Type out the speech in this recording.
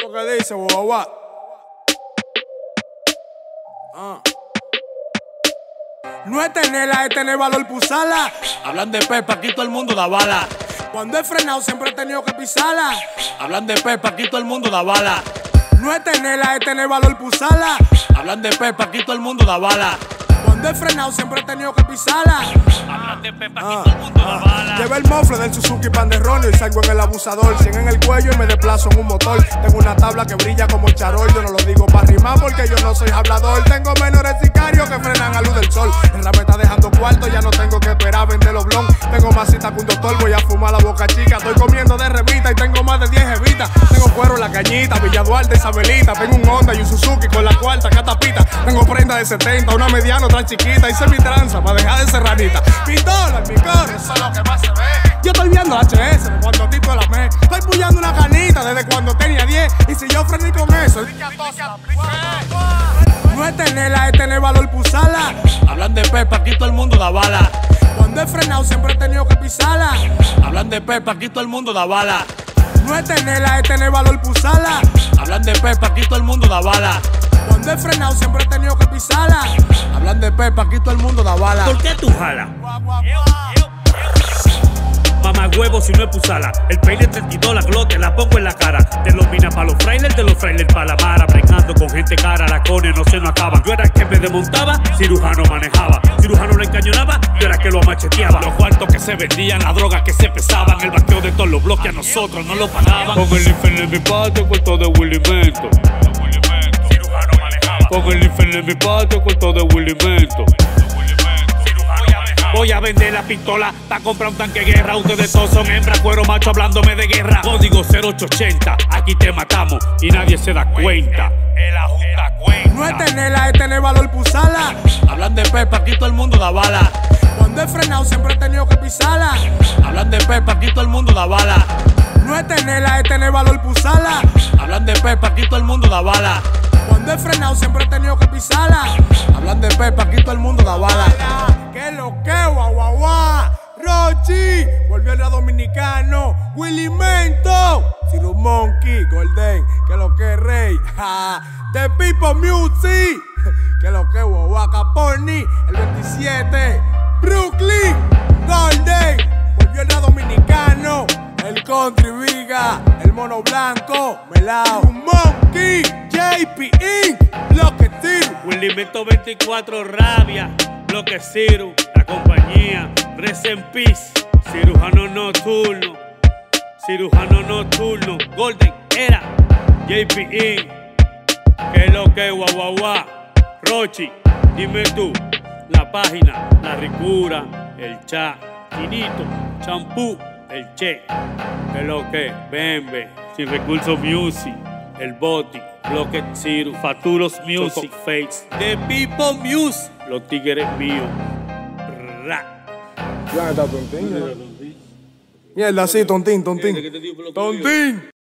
como que dice, guau, Ah. No es tenerla, es tener valor pusala. Hablan de Pepa, aquí todo el mundo da bala. Cuando he frenado siempre he tenido que pisarla. Hablan de Pepa, aquí todo el mundo da bala. No es tenerla, es tener valor pusala. Hablan de Pepa, aquí todo el mundo da bala. Cuando he frenado siempre he tenido que pisarla. Aquí todo el mundo da bala. Llevé el mofle del Suzuki Panderronio y salgo en el abusador. 100 en el cuello y me desplazo en un motor. Tengo una tabla que brilla como el charol. Yo no lo digo para rimar porque yo no soy hablador. Tengo menores sicarios que frenan a luz del sol. El rap me está dejando cuarto, ya no tengo que esperar vender los blon. Tengo más cita que un doctor, voy a fumar la boca chica. Estoy comiendo de revista y tengo más de 10 evitas. Tengo cuero en la cañita, Villa Duarte, Isabelita. Tengo un Honda y un Suzuki con la cuarta catapita. Tengo prenda de 70, una mediana, otra chiquita. Hice mi tranza para dejar de ser ranita. Pistola en mi coro, eso es lo que más se ve. Yo estoy viendo HS de cuando tipo la me. Estoy pullando una canita desde cuando tenía 10. Y si yo frené con eso, no es tenerla, es tener valor pusala. Hablan de Pepa, aquí todo el mundo da bala. Cuando he frenado siempre he tenido que pisarla. Hablan de Pepa, aquí todo el mundo da bala. No es tenerla, es tener valor pusala. Hablan de Pepa, aquí todo el mundo da bala. Cuando he frenado siempre he tenido que pisarla. Hablan de Pepa, aquí todo el mundo da bala. ¿Por qué tú jala? Mamá huevo si no es pusala. El peine 32, la glote, la pongo en la cara. Te lo mina pa' los frailers, de los frailers pa' la mara. Gente cara, la cone no se nos acaban. Yo era el que me desmontaba, cirujano manejaba. Cirujano lo encañonaba, yo era el que lo macheteaba. Los cuartos que se vendían, la droga que se pesaban. El vaqueo de todos los bloques a nosotros no lo pagaban. Con el infierno en mi patio, cuarto de Willy Mento. Con el infierno en mi patio, cuarto de Willy Mento. Voy a vender la pistola para comprar un tanque de guerra. Ustedes todos son hembras, cuero macho hablándome de guerra. Código 0880, aquí te matamos y nadie se da cuenta. El ajusta cuenta. No es tenerla, es tener valor pusala. Hablan de Pepa, aquí todo el mundo da bala. Cuando he frenado siempre he tenido que pisarla. Hablan de Pepa, aquí todo el mundo da bala. No es tenerla, es tener valor pusala. Hablan de Pepa, aquí todo el mundo da bala. Cuando he frenado siempre he tenido que pisarla. Hablan de Pepa, aquí todo el mundo da bala. Que lo que, volvió el dominicano. Willy Mento, Ciro Monkey, Golden, que lo que rey. Ja, The People Music, que lo que, guau. Caponi, el 27. Brooklyn, Golden, volvió el dominicano. El Country Viga, el mono blanco, Melao, Monkey, JP Inc., lo que tiro. Willy Mento 24 rabia, bloque la compañía, Rest in Peace, cirujano nocturno, cirujano nocturno, Golden era, JP Inc., que lo que guau guau guau, Rochi, dime tú, la página, la ricura, el chat, Quinito, champú, el che, que lo que, Bembe, sin recursos music, el boti, bloque Ciru, Faturos Music, Face, The People Music, los tigres míos, ra. Ya está Tontín. Mierda, sí, Tontín, Tontín. Tontín.